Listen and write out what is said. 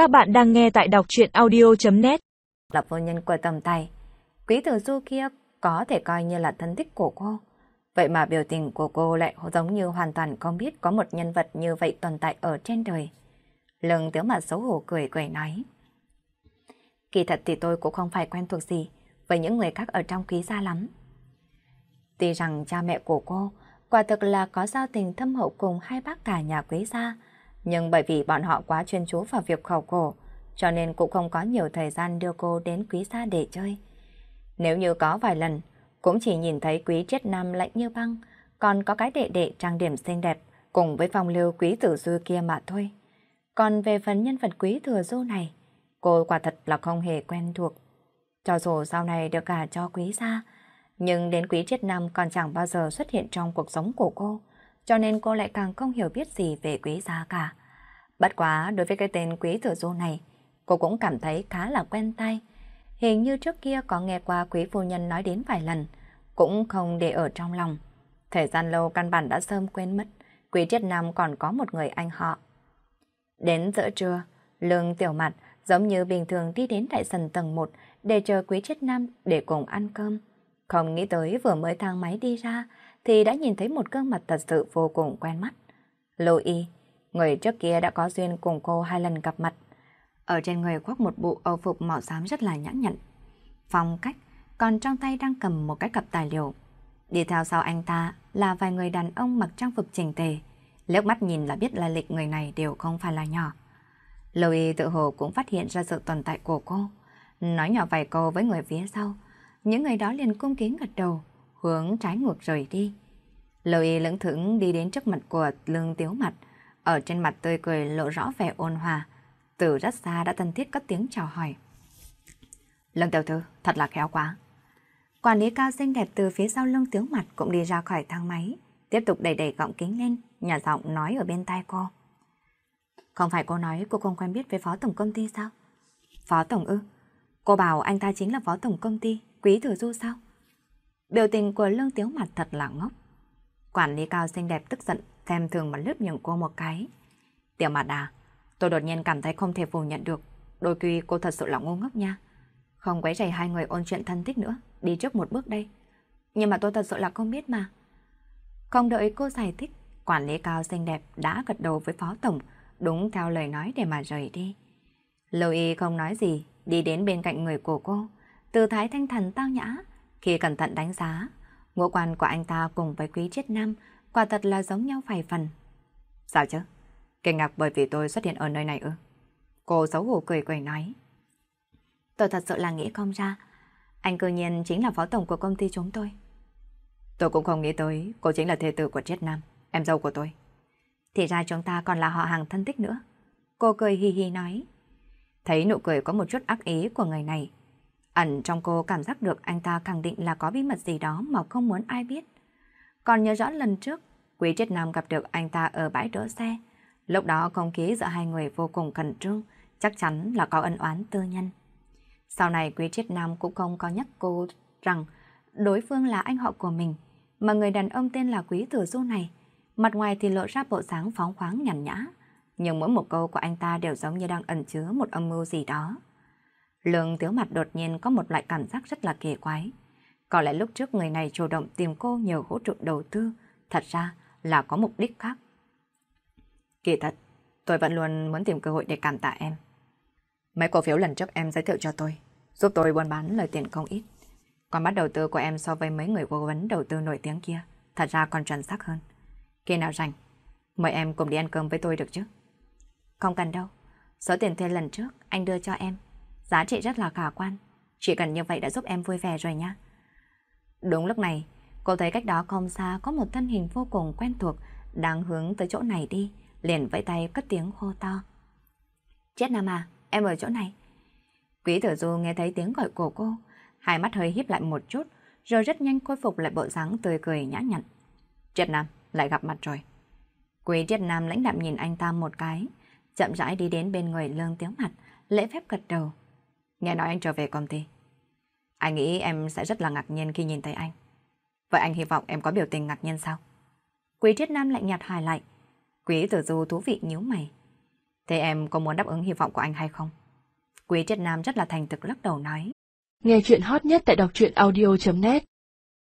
Các bạn đang nghe tại đọc chuyện audio.net Là vô nhân của tầm tay. Quý tử du kia có thể coi như là thân thích của cô. Vậy mà biểu tình của cô lại giống như hoàn toàn không biết có một nhân vật như vậy tồn tại ở trên đời. Lương tiếng mặt xấu hổ cười cười nói. Kỳ thật thì tôi cũng không phải quen thuộc gì với những người khác ở trong quý gia lắm. Tuy rằng cha mẹ của cô quả thực là có giao tình thâm hậu cùng hai bác cả nhà quý gia, nhưng bởi vì bọn họ quá chuyên chú vào việc khảo cổ, cho nên cũng không có nhiều thời gian đưa cô đến quý gia để chơi. Nếu như có vài lần, cũng chỉ nhìn thấy quý triết nam lạnh như băng, còn có cái đệ đệ trang điểm xinh đẹp cùng với phong lưu quý tử du kia mà thôi. Còn về phần nhân vật quý thừa du này, cô quả thật là không hề quen thuộc. Cho dù sau này được cả cho quý gia, nhưng đến quý triết nam còn chẳng bao giờ xuất hiện trong cuộc sống của cô, cho nên cô lại càng không hiểu biết gì về quý gia cả. Bất quá đối với cái tên quý thừa du này, cô cũng cảm thấy khá là quen tay. Hình như trước kia có nghe qua quý phu nhân nói đến vài lần, cũng không để ở trong lòng. Thời gian lâu căn bản đã sớm quên mất, quý triết nam còn có một người anh họ. Đến giữa trưa, lương tiểu mặt giống như bình thường đi đến đại sần tầng 1 để chờ quý triết nam để cùng ăn cơm. Không nghĩ tới vừa mới thang máy đi ra thì đã nhìn thấy một gương mặt thật sự vô cùng quen mắt. Lô y, người trước kia đã có duyên cùng cô hai lần gặp mặt. Ở trên người khoác một bộ âu phục màu xám rất là nhã nhặn. Phong cách, còn trong tay đang cầm một cái cặp tài liệu. Đi theo sau anh ta là vài người đàn ông mặc trang phục chỉnh tề. Liếc mắt nhìn là biết là lịch người này đều không phải là nhỏ. Lô y tự hồ cũng phát hiện ra sự tồn tại của cô. Nói nhỏ vài câu với người phía sau những người đó liền cung kính gật đầu, hướng trái ngược rời đi. Lưu y lững thững đi đến trước mặt của lương tiếu mặt, ở trên mặt tươi cười lộ rõ vẻ ôn hòa, từ rất xa đã thân thiết cất tiếng chào hỏi. Lương tiểu thư, thật là khéo quá. Quản lý cao xinh đẹp từ phía sau lưng tiếu mặt cũng đi ra khỏi thang máy, tiếp tục đẩy đẩy gọng kính lên, nhà giọng nói ở bên tai cô. Không phải cô nói cô không quen biết với phó tổng công ty sao? Phó tổng ư? Cô bảo anh ta chính là phó tổng công ty, Quý Thừa Du sao? Biểu tình của Lương Tiếu mặt thật là ngốc. Quản lý cao xinh đẹp tức giận, xem thường mà lướt nhường cô một cái. Tiểu mặt à, tôi đột nhiên cảm thấy không thể phủ nhận được. Đôi khi cô thật sự là ngu ngốc nha. Không quấy rầy hai người ôn chuyện thân thích nữa, đi trước một bước đây. Nhưng mà tôi thật sự là không biết mà. Không đợi cô giải thích, quản lý cao xinh đẹp đã gật đầu với phó tổng, đúng theo lời nói để mà rời đi. Lâu y không nói gì, đi đến bên cạnh người của cô, tư thái thanh thần tao nhã, khi cẩn thận đánh giá, ngũ quan của anh ta cùng với quý triết nam quả thật là giống nhau vài phần. Sao chứ? Kinh ngạc bởi vì tôi xuất hiện ở nơi này ư? Cô xấu hổ cười cười nói. Tôi thật sự là nghĩ không ra, anh cư nhiên chính là phó tổng của công ty chúng tôi. Tôi cũng không nghĩ tới cô chính là thê tử của Triết Nam, em dâu của tôi. Thì ra chúng ta còn là họ hàng thân thích nữa. Cô cười hi hi nói. Thấy nụ cười có một chút ác ý của người này, Ẩn trong cô cảm giác được anh ta khẳng định là có bí mật gì đó mà không muốn ai biết. Còn nhớ rõ lần trước, Quý Triết Nam gặp được anh ta ở bãi đỗ xe. Lúc đó không khí giữa hai người vô cùng khẩn trương, chắc chắn là có ân oán tư nhân. Sau này Quý Triết Nam cũng không có nhắc cô rằng đối phương là anh họ của mình, mà người đàn ông tên là Quý Thừa Du này, mặt ngoài thì lộ ra bộ dáng phóng khoáng nhàn nhã, nhưng mỗi một câu của anh ta đều giống như đang ẩn chứa một âm mưu gì đó. Lương tiếu mặt đột nhiên có một loại cảm giác rất là kỳ quái. Có lẽ lúc trước người này chủ động tìm cô nhờ hỗ trợ đầu tư, thật ra là có mục đích khác. Kỳ thật, tôi vẫn luôn muốn tìm cơ hội để cảm tạ em. Mấy cổ phiếu lần trước em giới thiệu cho tôi, giúp tôi buôn bán lời tiền không ít. Còn bắt đầu tư của em so với mấy người cố vấn đầu tư nổi tiếng kia, thật ra còn chuẩn xác hơn. Khi nào rảnh, mời em cùng đi ăn cơm với tôi được chứ? Không cần đâu, số tiền thuê lần trước anh đưa cho em giá trị rất là khả quan. Chỉ cần như vậy đã giúp em vui vẻ rồi nhá. Đúng lúc này, cô thấy cách đó không xa có một thân hình vô cùng quen thuộc đang hướng tới chỗ này đi, liền vẫy tay cất tiếng hô to. Chết Nam à, em ở chỗ này. Quý tử du nghe thấy tiếng gọi của cô, hai mắt hơi híp lại một chút, rồi rất nhanh khôi phục lại bộ dáng tươi cười nhã nhặn. Triết Nam, lại gặp mặt rồi. Quý Triết Nam lãnh đạm nhìn anh ta một cái, chậm rãi đi đến bên người lương tiếng mặt, lễ phép gật đầu. Nghe nói anh trở về công ty. Anh nghĩ em sẽ rất là ngạc nhiên khi nhìn thấy anh. Vậy anh hy vọng em có biểu tình ngạc nhiên sao? Quý Triết Nam lạnh nhạt hài lại. Quý tử du thú vị nhíu mày. Thế em có muốn đáp ứng hy vọng của anh hay không? Quý Triết Nam rất là thành thực lắc đầu nói. Nghe chuyện hot nhất tại đọc truyện audio.net